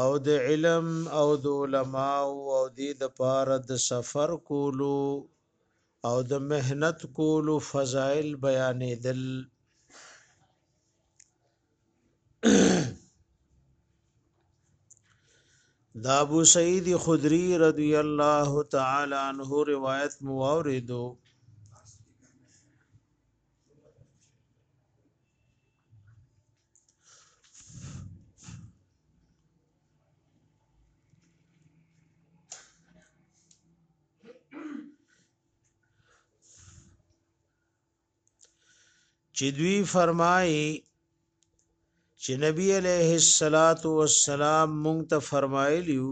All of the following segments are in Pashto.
او د علم او د علماء او د د پاره د سفر کولو او د مهنت کولو فضائل بیانې دل دا ابو سعید خدری رضی الله تعالی عنہ روایت مو اوریدو چې دوی فرمایي چې نبی علیه الصلاۃ والسلام مونږ ته فرمایلیو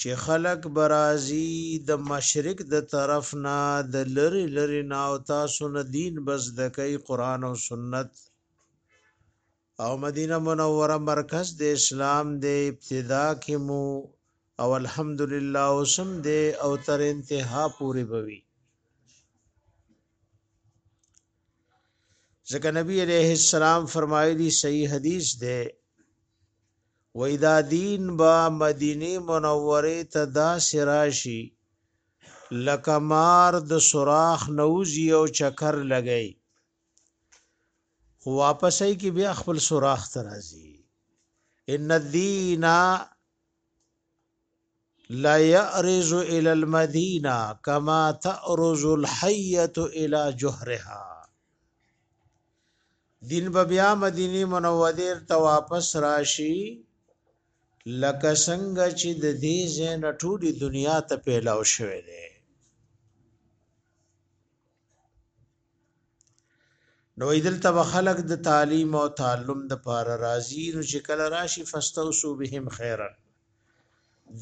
چې خلک به راځي د مشرک د طرف نه د لری لری نه او تاسو نه دین بس د کوي قران او سنت او مدینه منوره مرکز د اسلام د ابتدا کې مو او الحمدلله اوسم د او تر انتها پورې بوي ځکه نبی علیہ السلام فرمایلی صحیح حدیث ده وایي دا دین به مدینې منورې ته داسې راشي لکه مار د سوراخ نه وځي او چکر لګوي خو واپس یې کې بیا خپل سوراخ ته راځي ان الدین لا يعرض الى المدينه كما تعرض الحيه الى جهرها دین به بیا مدینه منوره ته واپس راشي لکه څنګه چې د دې زین ټولي دنیا ته پیلاو شوی دی نو دلته به خلق د تعلیم او تعلم د پار راضی نو چې کله راشي فاستوسو بهم خیرا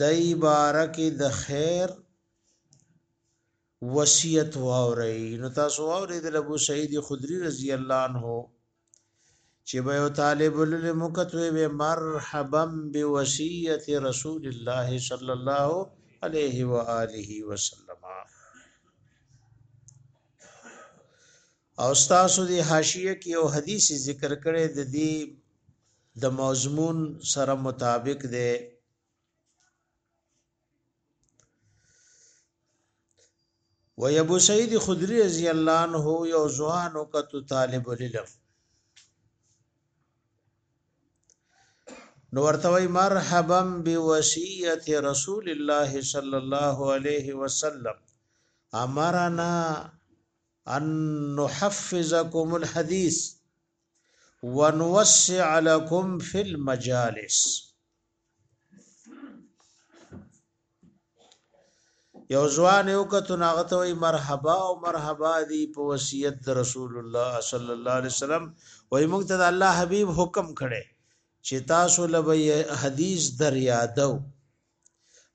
دای بارک د خیر وصیت واوري نو تاسو واوري د ابو سعید خدری رضی الله عنه چې به یو طالب العلم کتوي به مرحبا بوصیت رسول الله صلی الله علیه و آله وسلم او تاسو دی حاشیه کې یو حدیث ذکر کړي د دې د مضمون سره مطابق دی و ابو سعید خدری رضی الله عنه یو ځوان او کتو طالب العلم نو ورته وای مرحبا بوصیت رسول الله صلی الله علیه وسلم امرنا ان نحفظکم الحديث ونوسع لكم في المجالس یو ځوان یو کتو ناغه ته وای مرحبا او مرحبا دی په وصیت د رسول الله صلی الله علیه وسلم وای موږ ته د الله حبیب حکم کړي چې تاسو لبی حدیث در یادو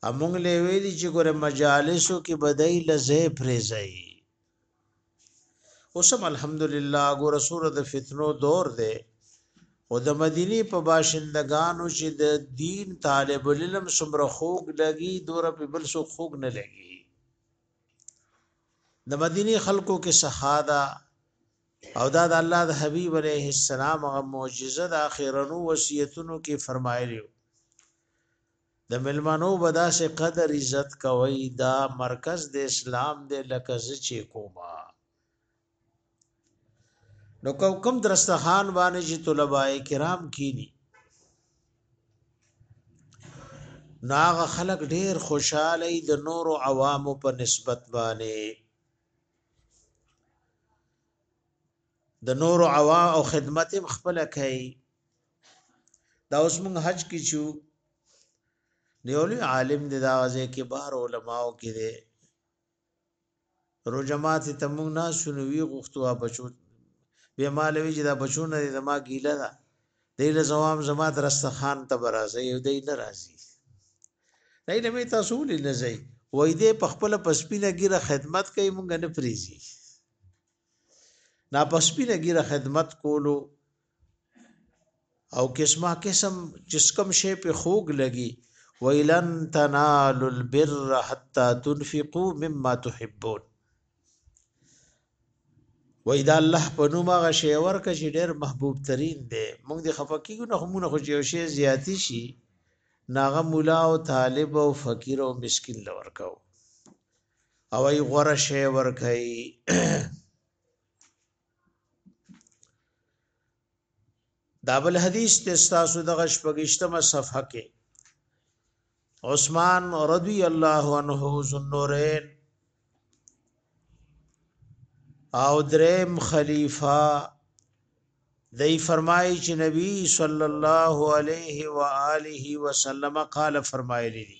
امونږ له ویلی چې ګوره مجالسو کې بدای لزه پریزای اوسم الحمدلله ګور سور د فتنو دور دی او د مدینی په باشندگانو چې د دین طالب العلم سمره خوګ لګي دور په بل سو خوګ نه لګي د مدینی خلکو کې سحاده او دا د الله د حبیب علیه السلام غو معجزه د اخیرنو وصیتونو کې فرمایلی د ملمنو به داسې قدر عزت کوئ دا مرکز د اسلام دی لکه زه چې کومه نو کوم کوم درستخان باندې چې طلباء کرام کینی ناغه خلق ډیر خوشاله د نورو عوامو په نسبت باندې د نور عوا او خدمت هم خپل کوي دا اوس موږ حج کې شو دیولی عالم دی دا غزه کې بار علماو کې دی رو جماعت ته موږ نه شنوي غوښتو بچو به مالوي چې دا بچو نه دی زما ګیله ده دی له زوام زما درسته خان ته برازي یو دی نه راځي دای له می تاسو ولې نه ځي وای دې په خپل پسپینه ګیره خدمت کوي مونږ نه پریزي نا په سپینه ګیره خدمت کولو او قسمه قسم جسکم شی په خوګ لګي ویلن تنال البر حتا تنفقوا مما تحبون وای دا الله په نوم هغه شی ورکه چې ډېر محبوب ترين دی موږ د خفقیګو نه همونه خو یو شی زیاتی شي ناغه مولا او طالب او فقیر او مسكين لور کاو او ای غره شی ورکي دا بل حدیث ته تاسو دغه شپږشتمه صفحه کې عثمان رضی الله عنه ذنورین او دریم خلیفہ دی فرمایي چې نبی صلی الله علیه و آله وسلم قال فرمایلی دی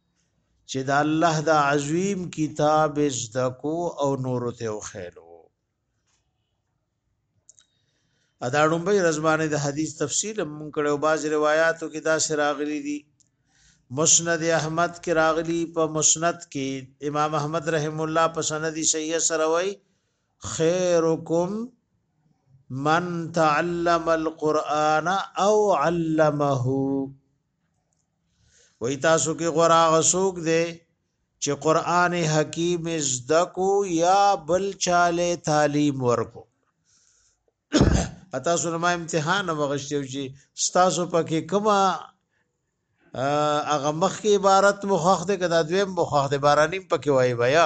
چې د الله د عظیم کتاب زده کو او نور ته وخیلو ادا ډومبه رزبانه د حدیث تفصیل مونږ کړو باز روایتو کې دا سراغلی دي مسند احمد کې راغلی په مسند کې امام احمد رحم الله په سند صحیح سره وای خیرکم من تعلم القرآن او علمه وای تاسو کې غورا غسوک دی چې قران حکیم زدکو یا بل چاله تعلیم ورکو اتا سره ما امتحان وغشتو چې تاسو پکې کما هغه مخکې عبارت مخخ ده کدا دویم مخخ ده بارانیم پکې وای بیا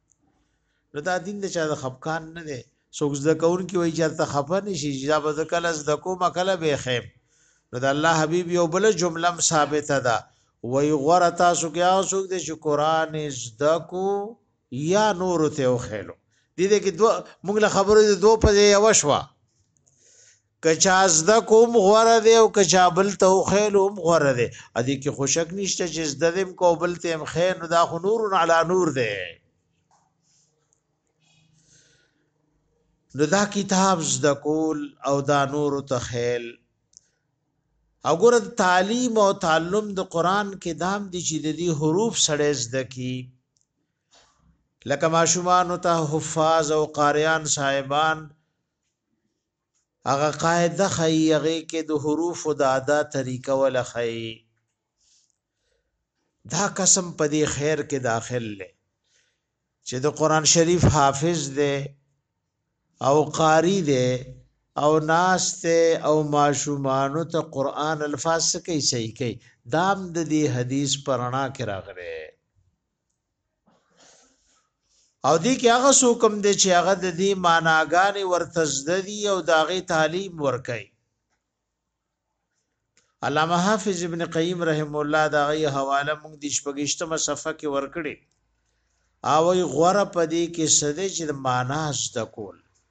نو دا دین د چا د خفقان نه دی څوک زده کون کی وای چرته خفه نشي چې دا به کله زده کوم کله به خیم نو د الله حبیب یو بل جمله ثابته ده وای غره تاسو کې هغه څوک دی چې قران زده کو یا نور ته وخیلو دې دې کې دوه موږ له خبرو دوه په یو شوا که چا زده کوم غوره دی او که چا بل ته خیل هم غوره دی ا دې کې خوشک نشته چې زده دم کو بل ته هم خیر نو دا خو نور علی نور دی نو دا کتاب زده کول او دا نور ته خیل اګور تعلیم او تعلم د قران کې دام دي چې د دې حروف سړې زده کی لکه ماشومان ته حفاظ او قاریان صاحبان هغه قاعده ښايي هغې کې د حروفو د ادا طریقه وله ښايي دا قسم په دې خیر کې داخل لې چې د قران شریف حافظ دی او قاری دی او ناشته او ماشومان ته قران الفاظ کوي صحیح کوي دام د دې حدیث پرانا کې راغره او دې کې هغه سوکم دې چې هغه د دې معناګانې ورته زدي او داغه تعلیم ورکي علامه حافظ ابن قیم رحم الله دا غي حواله موږ د شپږشتمه صفحه کې ورکړي او غوړه پدې کې سده چې معنا زده کول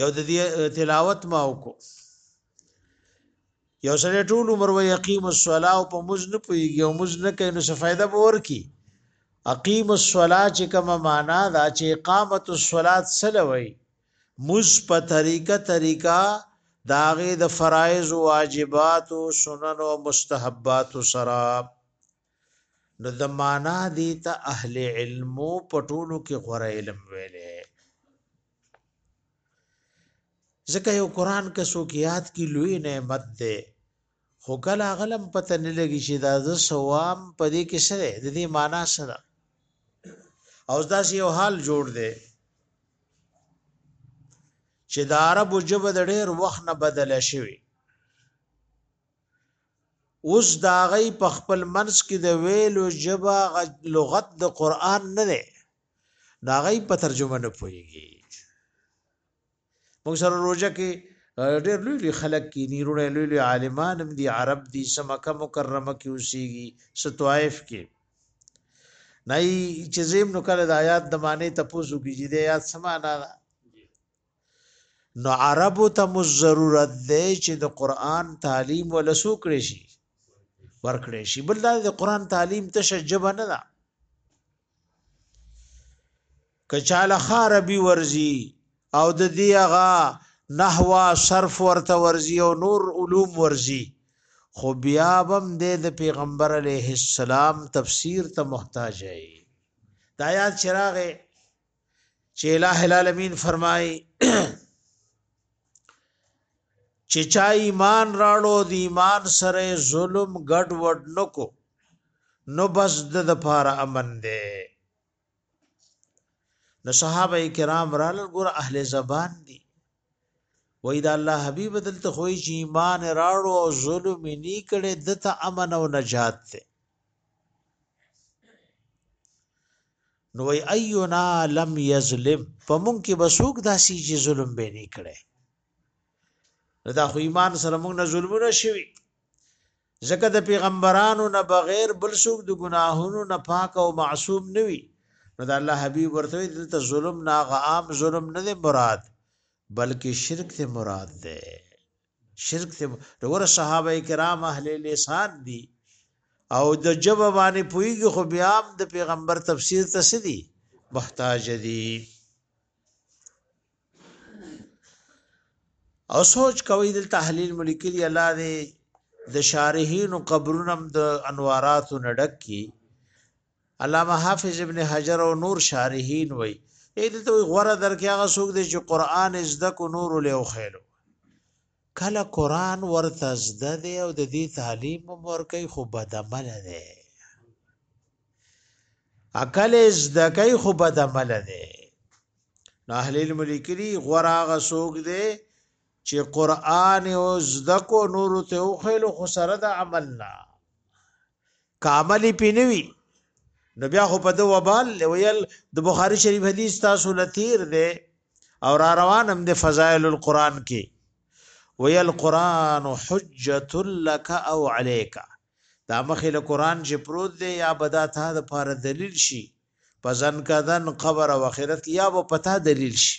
یو د دې تلاوت ما وکړو یو سره ټول عمر و یقیم الصلا او په مز نه پویږي او مز نه کوي نو څه فائدہ به ورکی اقیم الصلا چې کومه معنا دا چې اقامت الصلات سلوي مز په طریقه طریقه داغه د فرایض واجبات او سنن او مستحبات سره نو د معنا دی ته اهل علم په ټولو کې غوړه علم ویلې ځکه یو قران کې څوک یاد کی لوی نعمت ده خو کله غلم پته نه لګی چې دا ز سوام په دې کې سره د دې معنا سره او دا یو حال جوړ دی چې د عربو جبه د ډېر وخت نه بدل شوی اوس دا غي په خپل منس کې د ویلو جبا لغت د قران نه دی دا غي په ترجمه نه پويږي موږ سره روزه کې ډېر لوی لوی خلک کې دي رونه لوی لوی عالمان هم دي عرب دي سمکه مکرمه کې اوسېږي ستوائف کې نه چې زم نو کله د آیات د معنی ته پوسو کې چې د آیات سمانا ده نو عربو ته مو ضرورت دی چې د قران تعلیم ول سو کړی شي ورکړی شي بل دا د قران تعلیم تشجب نه ده کچاله خاربي ورزي او د دې هغه نحوا صرف ورته ورزي او نور علوم ورزي خو بیا بم د پیغمبر علیه السلام تفسیر ته محتاج دی دا یا چراغه چې الہ العالمین فرمایي چې چا ایمان راړو د ایمان سره ظلم ګډ وډ نکو نو بس د لپاره امن دی نو صحابه کرام رال ګور اهل زبان دي وای دا الله حبیب دلته خو ایمان راړو او ظلم نه کړي دته امن او نجات ته نو وی ایونا لم یظلم په مونږ کې بسوک داسي چې ظلم به نه کړي دا خو ایمان سره مونږ نه ظلمونه شوي ځکه د پیغمبرانو نه بغیر بل څوک د ګناهونو نه پاک او معصوم نه وي نو د الله حبیب ورته دلته ظلم نه عام ظلم نه مراد بلکې شرک ته مراد ده شرک ته ور صحابه کرام اهل لسان دي او د جبه باندې پویږي خو بیا د پیغمبر تفسیر ته سدي محتاج دي او سوچ کوي د تحلیل ملکی دی الله دې د شارحین قبرونم د انوارات نډک کی علامه حافظ ابن حجر او نور شارحین وای اې دلته غوړه درکې هغه څوک دی چې قران زده کو نور له خېلو کله قران ورته زده دی او د دې تعلیم ورکې خو بدعمل دی عقل زده کوي خو بدعمل دی نو اهل علم لیکلي غوړه هغه څوک دی چې قران او زده کو نور ته خېلو خو سره د عمل نه کامل پی نه وی نو بیا خو په د وبال ویل د بخاری شریف حدیث تاسو لتیر دی او را روان هم د فضائل القرآن کې ویل قرآن حجت لك او عليك دا مخې له قرآن چې پروت دی یا بدا تا د پاره دلیل شي پزن کدن قبر او اخرت یا به پتا دلیل شي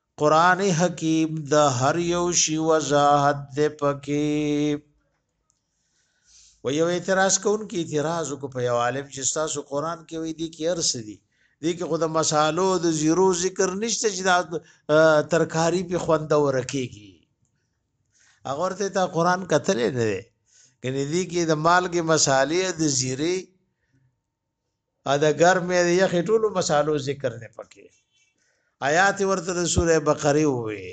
قران حکیم د هر یو شی وضاحت ده پکې و یو اعتراض کون کی اعتراض کو په یو عالم چې تاسو قران کې وې دي کې ارس دي دي کې خود مسالو د زیرو ذکر نشته چې دا ترکاری په خوند ورکیږي هغه ورته تا قران کتل نه دي کني دي کې د مالګې مسالې د زیری ا د ګرمې د یخې ټولو مسالو ذکر نه پکې آیات ورته د سوره بقره وې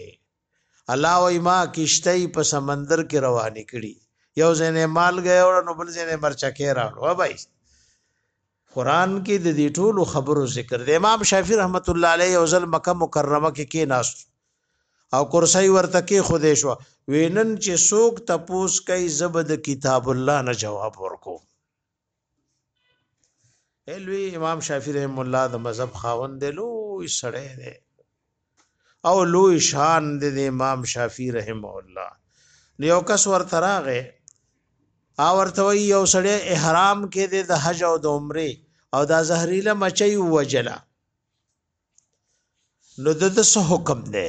الله وای ما کشته په سمندر کې روانې کړي یو ځنه مال غي او نو بل ځنه مرچکه راړو وای قران کې د دې ټولو خبرو ذکر دی امام شافعي رحمت الله علیه او ځل مکه مکرمه کې کې ناس او کرسي ورته کې خوده شو وینن چې سوک تپوس کوي زبد کتاب الله نه جواب ورکو الوی امام شافعی رحم الله د مذهب خاوند دی لوی سړی دی او لوی شان دی د امام شافعی رحم الله یو کس ورته راغی او ورته یو سړی احرام کې دی د حج او د عمره او دا زهريله مچي وجلا نو د څه حکم دی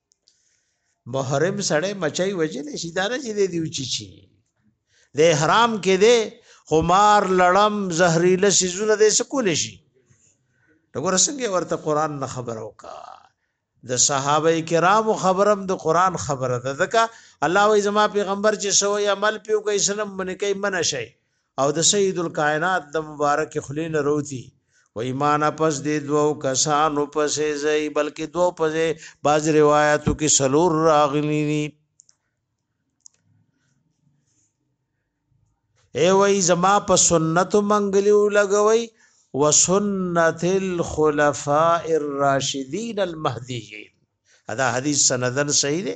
محرم سړی مچای وجل شي دا نه چې دی وچی چی د احرام کې دی خمار لړم زهريله سيزونه دې سکول شي وګوره څنګه ورته قران نه خبر وکا د صحابه کرام خبرم د قران خبره ده ځکه الله وي زما پیغمبر چې سو عمل پیو کوي سلام من کوي من شي او د سید الکائنات د مبارک خلی نه روتی و ایمان پس دی دو کسانو پس زی بلکې دو پس باز روایتو کې سلور راغلی دی ای وای زما په سنت منګلی لګوي وسنت الخلفاء الراشدین المهدیین دا حدیث سندن صحیح دی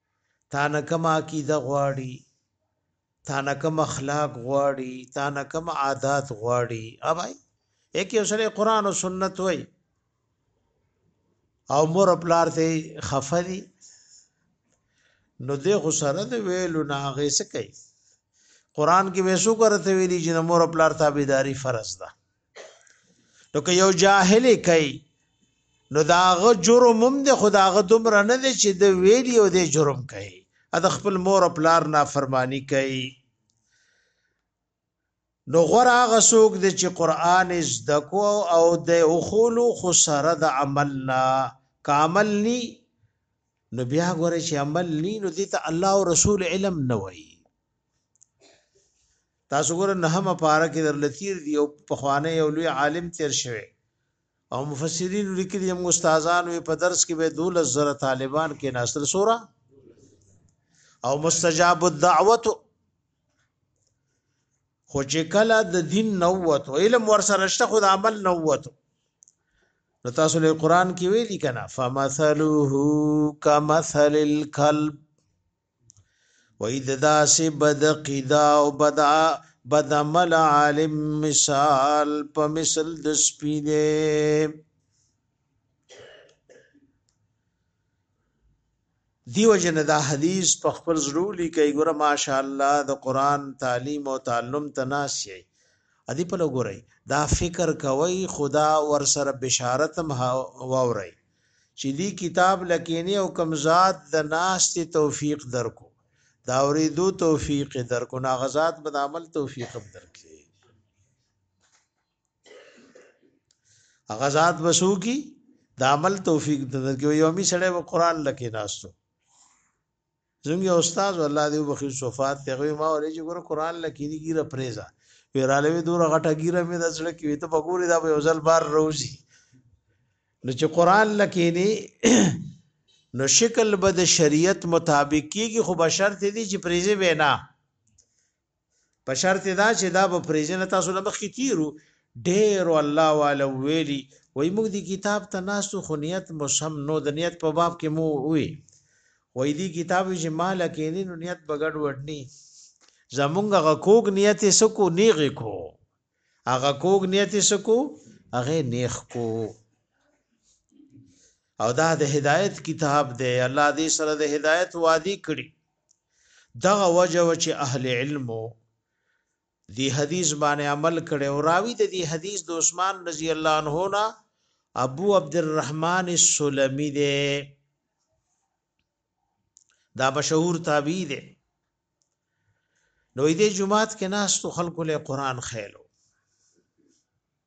تانه کومه عقیده غواړي تانه کوم اخلاق غواړي تانه کوم عادات غواړي اوبای یک یو سره قران او سنت وای او مور پلار ته خفدي نو د خو سره د ویلو نه هغه څه کوي قران کې وېسو کرته ویلي چې مور پلار تابعداري فرض ده نو که یو جاهل کوي نو داغه جرم هم د خداغه دومره نه دی چې د ویلی او د جرم کوي ا د خپل مور او پلار نافرمانی کوي نو غره هغه څوک دی چې قران زده کو او د اخول خو سره د عمل نه کامل ني نو بیا غره چې عمل ني نو دې ته الله او رسول علم نه وایي تاسو ګوره نهمه پاره کې درله تیر دی او پخوانی یو لوی عالم تیر شوی او مفسرین لیکلي زموږ استادان وي په درس کې به 12000 طالبان کې ناستل سورا او مستجاب الدعوت خو چې کله د دین نووت او علم ورسره شته خو د عمل نووت نو تاسو له قران کې ویلي کنه فمثله کمثل الكلب وای د داسې بد قیدا او بد بد عمل عالم مثال په مثل د سپی دی دیو جن دا حدیث په خپل زړه لیکي ګوره ماشاءالله د قران تعلیم او تعلم تناسي ادي په لګوري دا فکر کوي خدا ور سره بشارت هم ووري چې دی کتاب لکینی او کم ذات د ناستې توفیق درکو دا اوریدو توفیق درکو نا غزاد بد عمل توفیق درکې غزاد بسو کی د عمل توفیق درکې یومی سړی و قران لکې ناستو زموږ یو استاد الله دې وبخښي صفات ته غوي ما ولې چې ګوره قران لکې دي ګیره پریزا ویراله وی دوره غټه ګیره مې د زړه کې ته بګوري دا به یو ځل بار روزي نو چې قران لکې نه نو شکل به د شریعت مطابق کیږي خو بشرط دي چې پریزه وینا په شرط دا چې دا به پریزنه تاسو نه مخکې تیرو ډېر الله والا ویلي وای موږ دی کتاب ته ناسو خو نیت مو سم نو د نیت په باب کې مو وی وای دی کتاب چې مال کې نه نو نیت بغړ وډنی زمونږ غ کوګ نیت سکو نیغ کو هغه کوګ نیت سکو هغه نیغ کو او دا د هدایت کتاب دی الله دې سره د هدایت وادي کړی دغه وجه و چې اهل علمو دی حدیث باندې عمل کړي او راوی د دی حدیث د عثمان رضی الله عنه نه ابو عبد الرحمن السلمی دی دا مشهور تابعی دی نو دې جمعات کې ناس تو خلکو له قران خېلو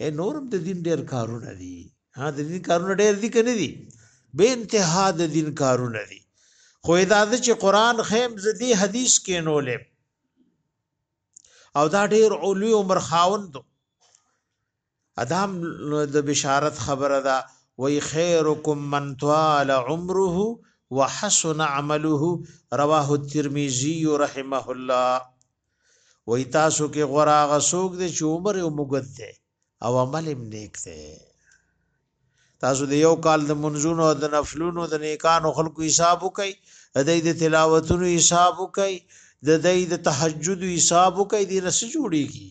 اے نورم د دین ډیر کارونه دي ها د دین کارونه ډیر دي کنه دي به انتها د دین کارونه دي خو دا چې قران خیم زدي حدیث کې نولې او دا ډیر اولوی عمر خاوند ادم د بشارت خبره ده وی خیرکم من طال عمره وحسن عمله رواه الترمذي رحمه الله وای تاسو کې غورا غسوک دي چې عمر یو مګد ده او عمل هم نیک ده تاسو د یو کال د منځونو او د نفلونو د نیکانو خلقو حساب وکئ د دې د تلاوتونو حساب وکئ د دې د تهجد حساب وکړي د رس جوړيږي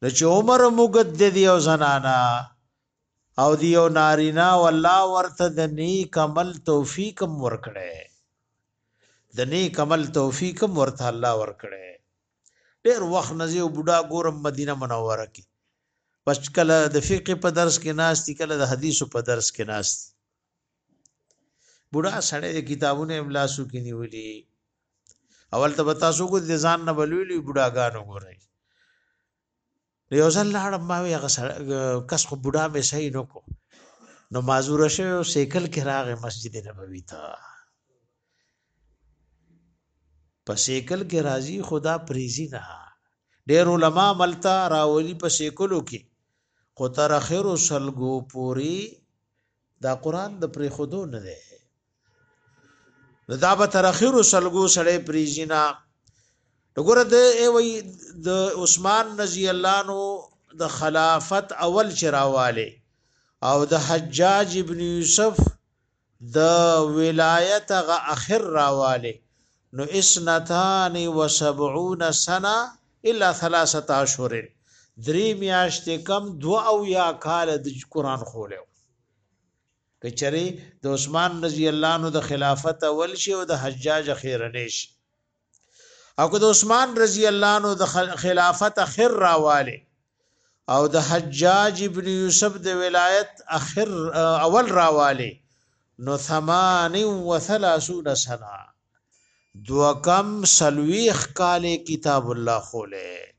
نو چې عمر مګد د دی او زنانا او دی او نارینا والله ورته د نیک عمل توفیق ورکړي د نیک عمل توفیق ورته الله ورکړي ډېر وخت نزي او بډا ګورم مدینه منوره کې پس کله د فقه په درس کې ناشتي کله د حدیثو په درس کې ناشتي بوډا سړی د کتابونو املاسو کې نیولې اول ته تاسو کو د ځان نه بلولې بوډاګانو ګورئ یو ځل لاړم ما وی هغه کس خو بوډا مې صحیح نو کو نو معذور شوی او سیکل کې راغې مسجد نبوي ته په سیکل کې راځي خدا پریزي نه ډېر علما ملتا راولي په سیکلو کې خو تر اخرو سلګو پوری دا قران د پریخودو نه دی نو دا به تر اخیرو سلګو سړی پریزینا وګوره د ای وی د عثمان رضی الله نو د خلافت اول چرواله او د حجاج ابن یوسف د ولایت غ اخر راواله نو اثنتان و سبعون سنه الا ثلاثه اشهر درې میاشتې کم دو او یا کال د قران خولیو کچری د عثمان رضی الله عنه د خلافت اول شی او د حجاج خیرنه شی او که د عثمان رضی الله عنه د خلافت خیر راواله او د حجاج ابن یوسف د ولایت اخر اول راواله نو 38 سنه دو کم سلویخ کال کتاب الله خوله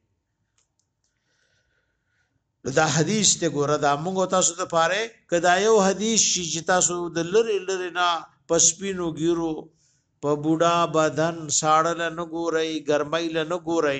دا حدیث ته ګوره دا موږ تاسو ته پاره کدا یو حدیث چې تاسو د لری لری نه پسپینو ګیرو په بوډا بدن ساړل نه ګورئ ګرمۍ له نه ګورئ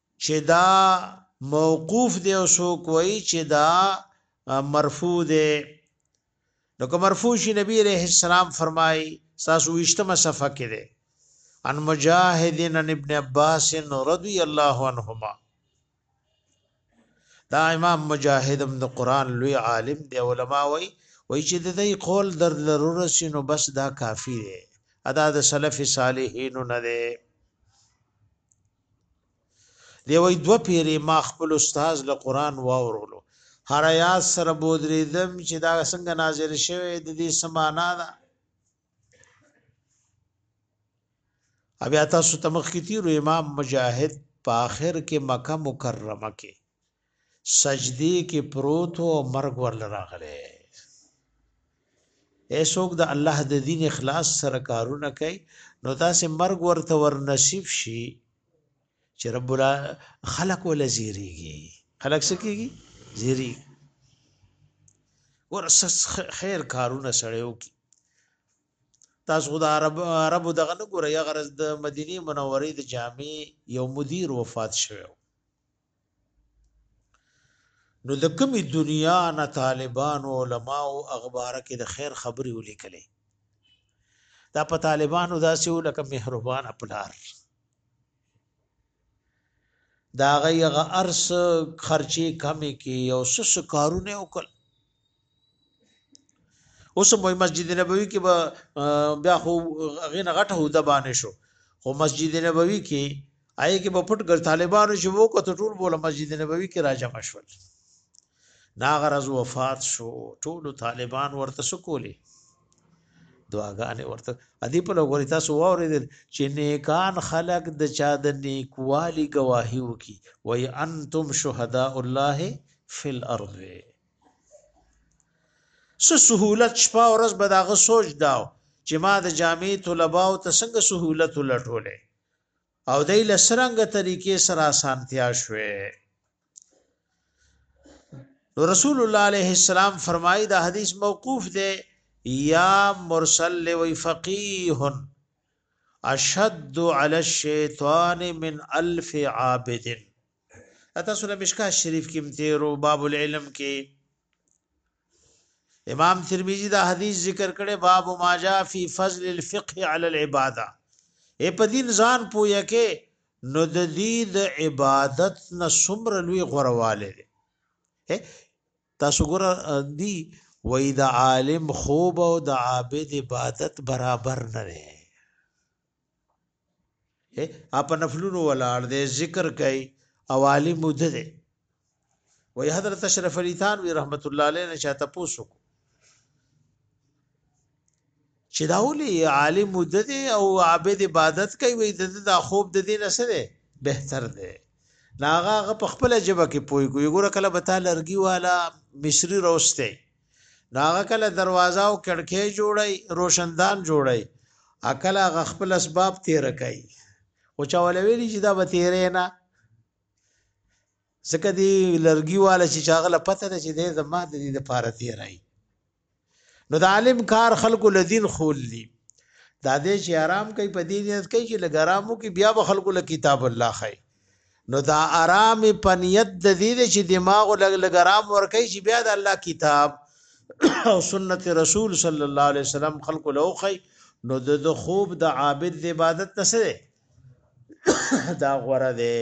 چې دا موقوف دی او څوک وایي چې دا مرفوع دی نو که مرفوع شي نبی عليه السلام فرمایي تاسو وشتمه صفه کې دی ان مجاهد ان ابن عباس رضی الله عنهما دا امام مجاهد هم د قران لوی عالم دی علما وایي وایي چې د دې قول در لرور سينو بس دا کافی دی ادا د سلف صالحین نه دی دی وای دو پیری ما خپل استاد له قران واورولو هر یا سره بودریدم چې دا څنګه نازل شوی د دې سمانا ده بیا تاسو تمخ کی تیرو امام مجاهد په اخر کې مکه مکرمه کې سجدی کې پروت او مرګ ورل راغله ایسوک د الله د دین اخلاص سره کارونه کوي نو تاسو مرګ ورته ور نصیب شي چې رب ال خلق ول زیریږي خلق سکیږي زیری ور خیر کارونه سړیو کی تاسو خدای عرب عرب دغه نه ګورئ غرض د مدینه منورې د جامع یو مدیر وفات شوی نو د کومې دنیا نه طالبانو علماو اخباره کې د خیر خبرې ولیکلې دا په طالبانو داسې ولکه مهربان پلار دا غیغه ارس خرچي کمی کې او سس کارونه وکړ اوس مو مسجد نبوي کې به بیا خو غینه غټه هوده باندې شو خو مسجد نبوي کې آی کې په پټ ګر طالبانو چې وو کو ټول بوله مسجد نبوي کې راځم شول نا غرض وفات شو ټول طالبان ورته سکولي دعاګانې ورته ادي په لور تاسو واورېدل چې نیکان خلق د چا د نیکوالي گواهی وکي وای انتم شهداء الله فی الارض سو سهولت شپه ورځ به داغه سوچ داو چې ما د جامعې طلباء او ته څنګه سهولت ولټولې او دای لسرنګ طریقې سره سانتیا شوې رسول الله علیه السلام فرمایي دا حدیث موقوف دی یا مرسل لوی فقیه اشد علی الشیطان من الف عابد اته سره مشکا شریف کې تیرو باب العلم کې امام ترمذی دا حدیث ذکر کړي باب ما جاء فی فضل الفقه علی العباده اے په دین ځان پوهه کې نو د دې د عبادت نه سمر لوی غرواله دي تاسو ګور دی وای د عالم خوب او د عابد عبادت برابر نه دی ا په نفلونو ولاړ دی ذکر کوي او عالی مده دی وای حضرت اشرف علی تھانوی رحمت الله علیه نه چاته پوسو چې دا ولي عالی مده دی او عابد عبادت کوي وای د دا خوب د دین سره بهتر دی ناغه په خپل جبه کې پوي کوي ګوره کله به تا لرګي والا مصری روسته ناغه کله دروازه او کړکۍ جوړي روشندان جوړي اکل هغه خپل اسباب تیر کوي او چا ولویلی چې دا به تیرې نه ځکه دی لرګي والا چې چاغله پته ده چې دې زما د دې لپاره تیرای نو د عالم کار خلکو لدین خول دي دا دې چې آرام کوي په دې نیت کوي چې لګرامو کې بیا به خلکو له کتاب الله خای نو دا آرامي په نیت د دې دی چې دماغ لګ لګ آرام ورکړي چې بیا د الله کتاب او سنت رسول صلی الله علیه وسلم خلق لوخي نو د خوب د عابد د عبادت نه سره دا غوړه دی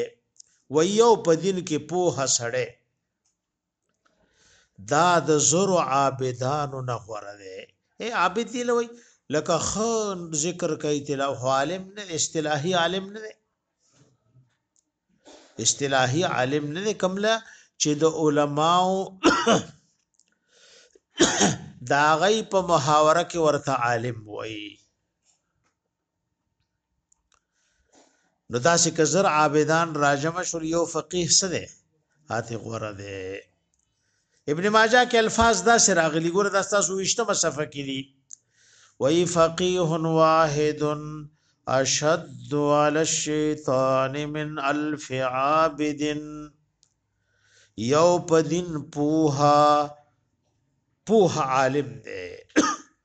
و یو په دین کې په هسړې دا د زرو عابدانو نه غوره دی اے عابد دی لوی لکه خون ذکر کوي تلاو عالم نه اصطلاحي عالم نه اصطلاحي عالم نه کمله چې د علماو دا غي په محاوره کې ورته عالم وایي نو داسې که زر عابدان راجم شول یو فقیه څه دی هاتې غوره دی ابن ماجه کې الفاظ داسې راغلي ګوره دا ستاسو ویشتمه صفحه کې دي وی فقیه واحد اشد علی الشیطان من الف عابد یو پدین پوها پوها عالم دی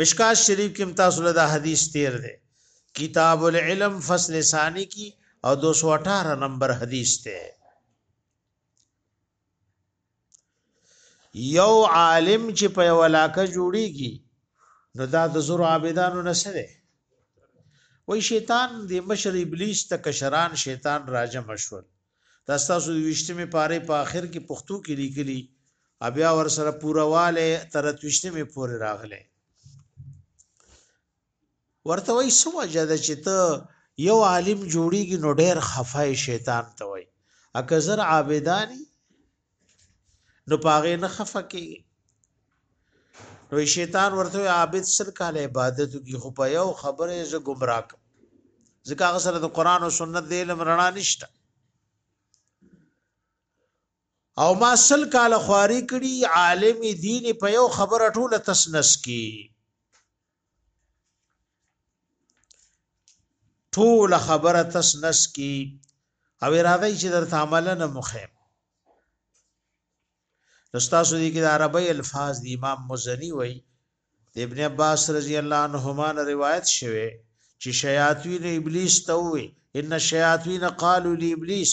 مشکات شریف کې تاسو له دا حدیث تیر دی کتاب العلم فصل ثانی کی او 218 نمبر حدیث ته یو عالم چې په یو علاقه جوړیږي نو دا د زور عابدانو نسره وای شیطان د مشر ابلیس ته کشران شیطان راجم شول دا ستاسو د وشتمې پاره په آخر کې پښتو کې لیکلي بیا ور سره پورواله تر وشتمې پورې راغله ورته وای سو وجه ده چې ته یو عالم جوړیږي نو ډیر خفای شیطان ته وای اکه زر عابدانی نو پاغه نه خفه کیږي نو شیطان ورته عابد سر کال عبادت کی خو په یو خبره ز گمراه ځکه هغه سره د قران او سنت د علم رڼا نشته او ما سل کال خواري کړي عالم دین په یو خبره ټوله تسنس کی ټول خبره تس نس کی او اراده چې درته عملا نه مخیم نستاسو دي کې د عربی الفاظ د امام مزنی وای د ابن عباس رضی الله عنهما روایت شوه چې شیاطین ابلیس ته وې ان الشیاطین قالوا لابلیس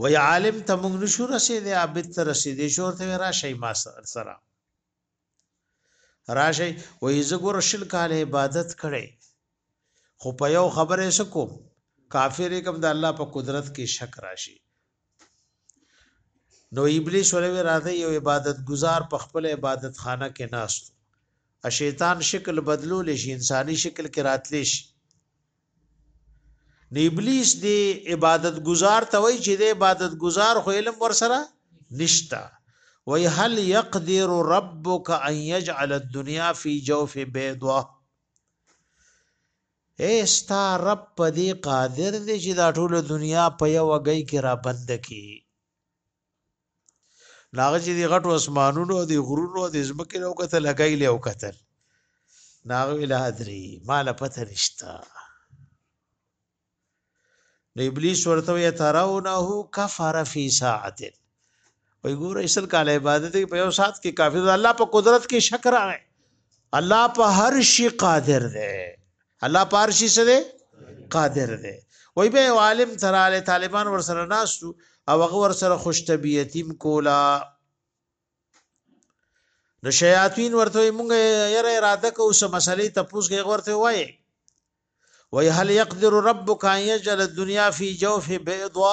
وای عالم ته موږ نشو رسیدې عابد ته رسیدې شو ته راشي ما سره راشي وای زګور شل کال عبادت کړي خو په یو خبره سکو کافر کوم د الله په قدرت کې شک راشي نو ابلیس ولوي راځي یو عبادت گزار په خپل عبادت خانه کې ناست ا شیطان شکل بدلول شي انساني شکل کې راتلی شي نو ابلیس دی عبادت گزار ته وای چې دی عبادت گزار خو علم ور سره نشتا وای هل یقدر ربک ان یجعل الدنیا فی جوف بیضه ایستا رب په دې قادر دی چې دا ټول دنیا په یو غي کې را بند کی ناغه چې دی غټو اسمانونو دی غرونو دی زمکه نو کته لګای لیو کتل ناغه ویل ادري مال پته نشتا نو ابلیس ورته وی تراونه کفر فی ساعت وی ګور ایسل کال عبادت په یو سات کې کافر الله په قدرت کې شکر راغی الله په هر شي قادر دی الله پارشي څه دی قادر دی وای به عالم تراله طالبان ور سره ناسو او هغه ور سره خوش طبيعتیم کولا د شیاطین ورته مونږ یره اراده کو سم مسلې ته پوس کې ورته وای وای هل يقدر ربك ان يجعل الدنيا في جوف بيضه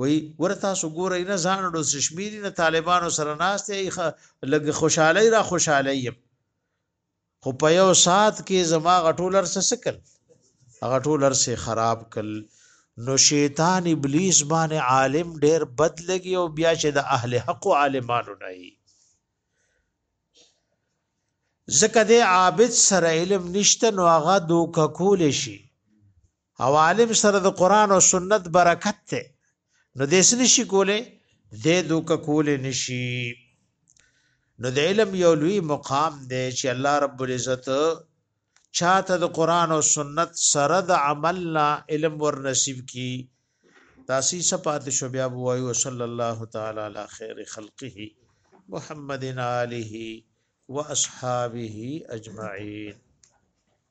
وی ورته سو ګورې نه ځان ډو سشمیری نه طالبانو سره ناشته ای لګ خوشاله را خوشاله یم خو په یو سات کې زما غټولر څه سکل غټولر څه خراب کل نو شیطان ابلیس باندې عالم ډیر بد لګي او بیا چې د اهل حق عالمانو نه ای زکه د عابد سره علم نشته نو هغه دوک کول شي او عالم سره د قران او سنت برکت ته نو دې سن شي کوله دې دوک کوله نشي نو د علم یو لوی مقام دی چې الله رب العزت چاته د قران او سنت سره د عمل نه علم ور نصیب کی تاسو سپات شو بیا وایو صلی الله تعالی علی خیر خلقه محمد علیه واصحابہ اجمعین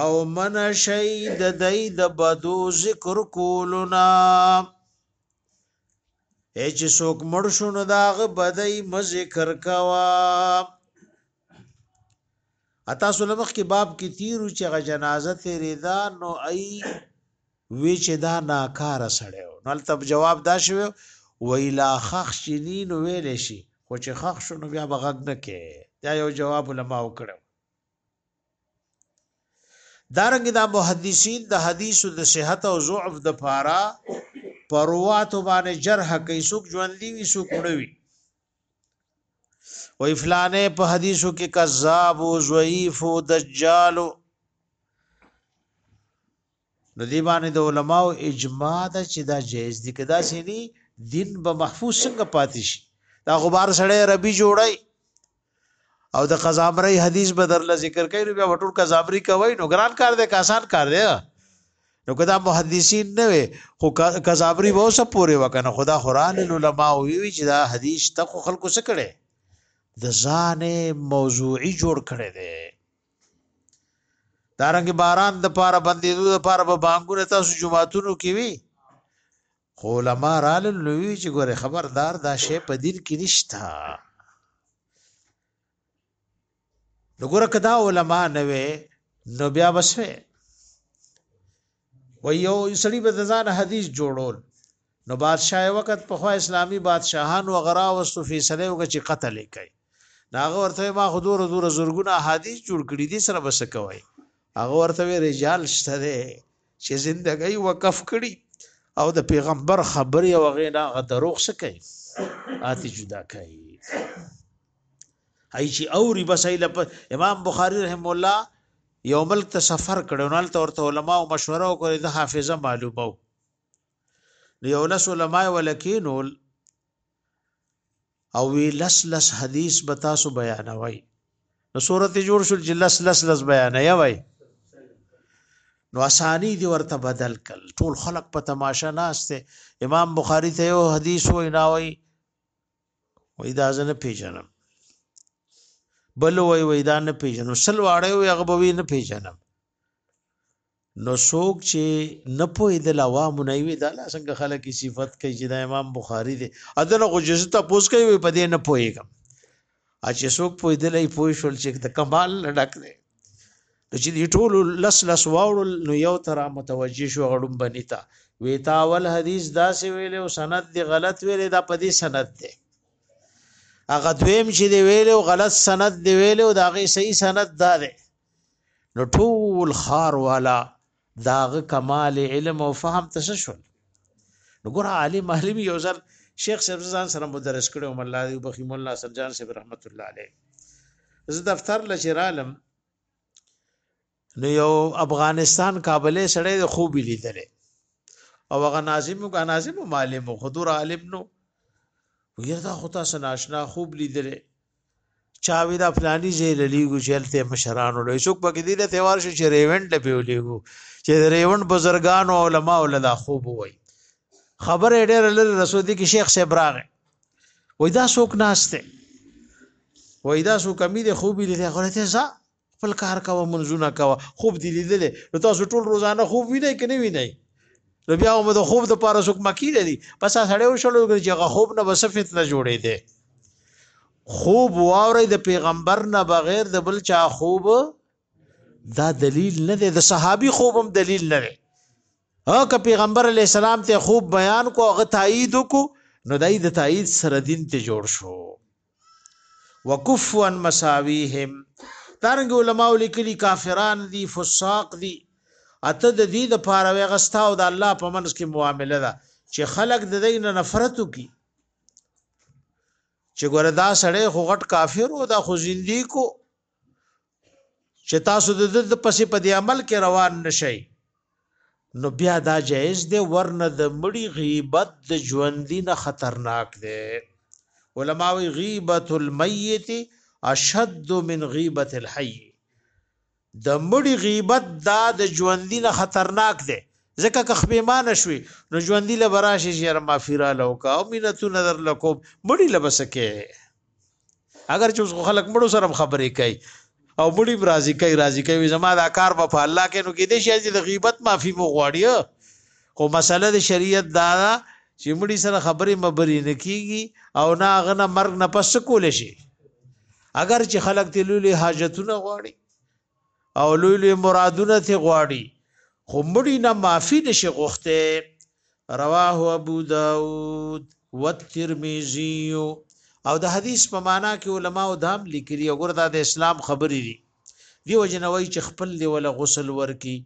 او من شي د دای د بدو ذکر کولنا اچ سوک مړ شو نو داغ بدای م ذکر کوا اتا سلمخ کې باب کې تیرو چې غ جنازه تیرې دا نو ای وی چې دا ناکار سړی نو تب جواب دا شو ویلا خخ چینی نو ویل شي خو چې خخ شو نو بیا بغږ نه کې دا یو جواب علماء کړو دارنګ دا محدثین د حدیثو د صحت او ضعف د پاره پروات باندې جرح کوي څوک ژوند دی وي څوک مړوي و افلانه په حدیثو کې کذاب او ضعیف او دجال نو دی باندې د علماو اجماع ده چې دا جایز دي کدا سینی دین به محفوظ څنګه پاتې شي دا غبار سړی ربي جوړي او د قزامری حدیث به درل ذکر کوي نو بیا وټول قزامری کوي نو ګران کار دی کاسان کار دی نو کدا محدثین نه وي خو قزامری به اوسه پورې وکنه خدا قران العلماء وی وی چې دا حدیث تک خلکو څخه کړي د ځانه موضوعي جوړ کړي دی دارنګ باران د پاره بندیدو د پاره به بانګونه تاسو جمعاتونو کې وی خو علما رال لوی چې ګوره خبردار دا شی په دین کې نشتا نو ګوره کدا علما نه وي نو بیا بسوي و یو سړی به ځان حدیث جوړول نو بادشاہ وخت په خوا اسلامی بادشاہان و غرا واستو فیصله وکړي چې قتل کړي ناغه ورته ما خو دور دور زورګونه حدیث جوړ کړی دي سره بس کوي هغه ورته رجال شته دي چې زندګي وقف کړي او د پیغمبر خبرې او غینا غ دروغ سکي آتی جدا کوي هاي چې اوري بس ایله امام بخاری رحم الله یو ملک ته سفر کړو نو هلته ورته علما او مشوره وکړي د حافظه معلومه وو نو یو لس علما ولکینول او وی لس لس حدیث به تاسو بیانوي نو صورت جوړ شول چې لس لس لس بیانوي وای نو اسانی دی ورته بدل کل ټول خلق په تماشا ناشته امام بخاری ته یو حدیث وای نه وای وای دا زه نه پیژنم بل وای وای دا نه پیژنم سل واړی وای هغه به نه پیژنم نو څوک چې نه پوي د عوام نه وي دا لا څنګه خلک صفت کوي چې دا امام بخاری دی اذن خو جزه تاسو کوي په دې نه پويګم اچې څوک پوي دلې پوي شول چې د کمال نه ډک دی نو چې دی ټول لس لس واړو نو یو تر متوجه شو غړم بنیتا وی تا اول حدیث داسې ویلې او سند دی غلط ویلې دا په دې سند دی هغه دویم چې دی ویلې او غلط سند دی ویلې او دا غي صحیح سند دا دی نو ټول خار والا داغه کمال علم او فهم تس شول نو ګور عالم عالم یو ځل شیخ صاحب ځان سره مدرس کړو مولا دی بخی مولا سرجان صاحب رحمت الله علیه زه دفتر لچرالم نو یو افغانستان کابلې سړی د خوب لیدل او هغه ناظم او ناظم معلم خو دور عالم نو ویل دا خو تاسو ناشنا خوب لیدل چا وی دا فلانی زی للیګو چلته مشرانو لوي څوک پکې دی له تیوار شي چې ریوند له پیولېګو چې ریوند بزرګان او علما ولدا خوب وای خبر ډېر لري رسول دي کې شیخ صاحب راغی وای دا څوک ناشته وای دا څوک کمی دی خوب لیدل غره ته ځه خپل کار کوه منځونه کوه خوب دی لیدل نو تاسو ټول روزانه خوب وینئ کني وینئ نو بیا هم د خوب د پاره څوک مکی دی پس سړی وشلو چې هغه خوب نه بس فتنه جوړې دی خوب واوري د پیغمبر نه بغیر د بل چا خوب دا دلیل نه دی د صحابي خوب هم دلیل نه دی او که پیغمبر علی السلام ته خوب بیان کو هغه تایید کو نو دای د تایید سره دین ته جوړ شو وکفوا مساویهم ترنګ علماء لیکلي کافران دي فساق دي اته د دې د پاره وغستا او د الله په منځ کې معامله ده چې خلق د دې نه نفرت وکي چې ګوردا سړی خو غټ کافر او دا خو زندګي کو چې تاسو د د پسې په دې عمل کې روان نشئ نو بیا دا جایز دی ورنه د مړی غیبت د ژوندۍ نه خطرناک دی علماوی غیبت المیت اشد من غیبت الحی د مړی غیبت دا د ژوندۍ نه خطرناک دی ځکه که خپېمان شوي نو ژوندۍ له براشي چې معافي را لوکا او مینتونه در لکوم مړی لبسکه اگر چې اوس خلک مړو سره خبرې کوي او مړي راضي کوي راضي کوي زما دا کار په الله کې نو کې دې شي چې د غیبت معافي مو غواړي خو مسله د شریعت دا ده چې مړي سره خبرې مبرې نه کیږي او نه غنه مرګ نه پس کول شي اگر چې خلک تلولي حاجتونه غواړي او لوی لوی مرادونه ته غواړي خو مړی نه معافی نشي غوښته رواه ابو داود والترمذی او د حدیث په معنا کې علما او دام لیکلي او ګردا د اسلام خبرې دي دی وجنوي چې خپل دی ولا غسل ورکی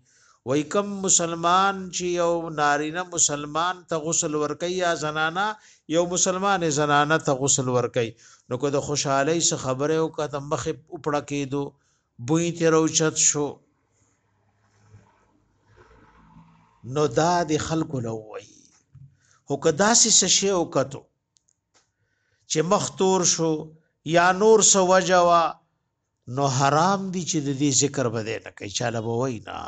وای کم مسلمان چې یو نارینه مسلمان ته غسل ورکی یا زنانا یو مسلمان زنانا ته غسل ورکی نو کو د خوشحالي څخه خبره او کته مخ په پړه کېدو بوی ته روچت شو نو دا د خلکو لوي هو کدا سي شي او کتو چې مختور شو یا نور سو وجوا نو حرام دي چې د دې ذکر بده نه کوي چاله وای نه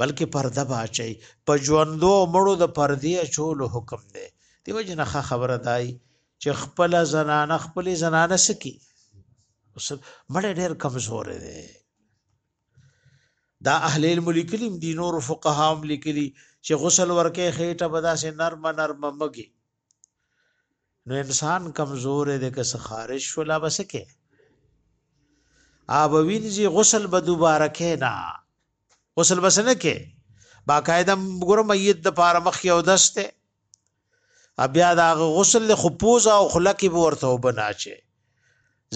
بلکې پرده باچي په ژوندو مړو د پردې چولو حکم دی دیو جنخه خبره دای چې خپل زنانه خپل زنانه سکی اوس مړی ډېر کمزورې دی دا اهل علم لیکلي دي نور فقها هم لیکلي چې غسل ورکه خېټه به داسې نرم نرم مګي نو انسان کمزورې دی که خارج شو لا بسکه آب وینځي غسل به دوباره کې نه غسل بس نه کې باقاعده ګور میت د پاره مخ یو دسته بیا دا غسل خو پوزا او خله کې ورته وبنا چي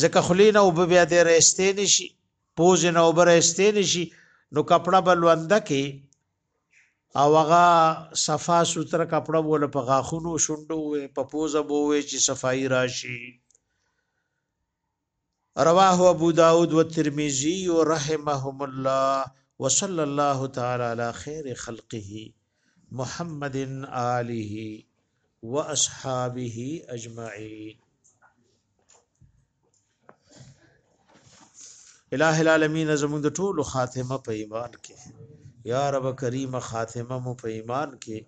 ځکه خلینه او بیا دې رېستې نشي پوز نه او برېستې نشي نو کپڑا بلوند کې او هغه صفا سوتره کپڑا بول په غاخونو شوندو په پوزا بووي چې صفائی راشي رواه ابو داود و ترمذی رحمهم الله وصلی الله تعالی علی خیر خلقه محمد آله و اصحابه اجمعین الہ العالمین زمون د ټولو خاتمه په ایمان کې یا رب کریم خاتمه مو په ایمان کې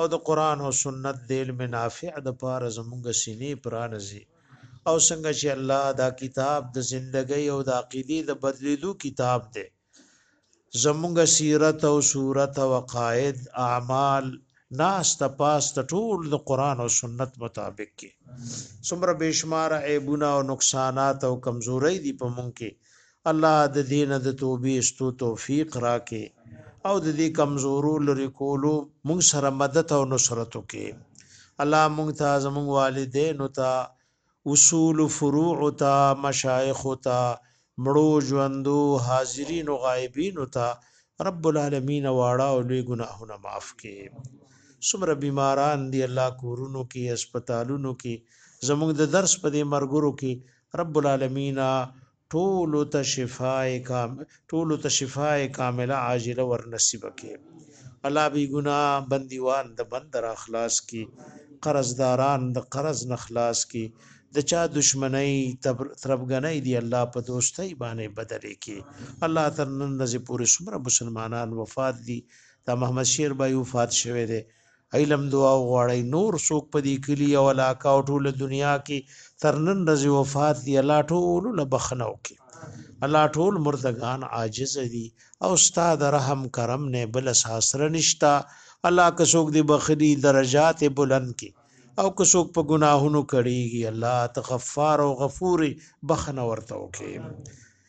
او د قران او سنت دیل منافع د پاره زمونږ سینې پرانځي او څنګه چې الله دا کتاب د زندګۍ او د عقیدې د بدلیدو کتاب دی زمونږ سیرت او صورت او قائد اعمال ناس ته پاس ته ټول د قران او سنت مطابق کې څومره بشمار عیبونه او نقصانات او کمزوري دي په مونږ کې الله د دې نه د توبې استو توفیق راکې او د دې کمزورو لري کولو مونږ سره مدد او نصرت وکې الله مونږ ته زمونږ والدینو ته اصول فروع ته مشایخ ته مړو ژوندو حاضرین او غایبین ته رب العالمین واړه او لوی ګناهونه معاف کړي څومره بیماران دی الله کورونو کې هسپتالونو کې زموږ د درس په دې مرګرو کې رب العالمین ټولو ته شفاء کامله ټولو ته شفاء کامله عاجله ور نصیب کړي الله بی ګناه بندیوان د بند را خلاص کی قرضداران د قرض نه خلاص کی د چا دشمنی تربګنۍ دی الله په دوستۍ باندې بدلې کې الله تر نن ورځې پورې څومره مسلمانان وفات دي دا محمد شیر بای وفات شوی دی علم دعا غواړي نور څوک په دې کلی او علاقه او ټول دنیا کې تر نن ورځې وفات دي الله ټول له بخنو کې الله ټول مردگان عاجز دي او استاد رحم کرم نه بل ساسره نشتا الله که څوک دې بخلي درجات بلند کې او که څوک په ګناهونو کړيږي الله تغفار او غفور بخنه ورته وکي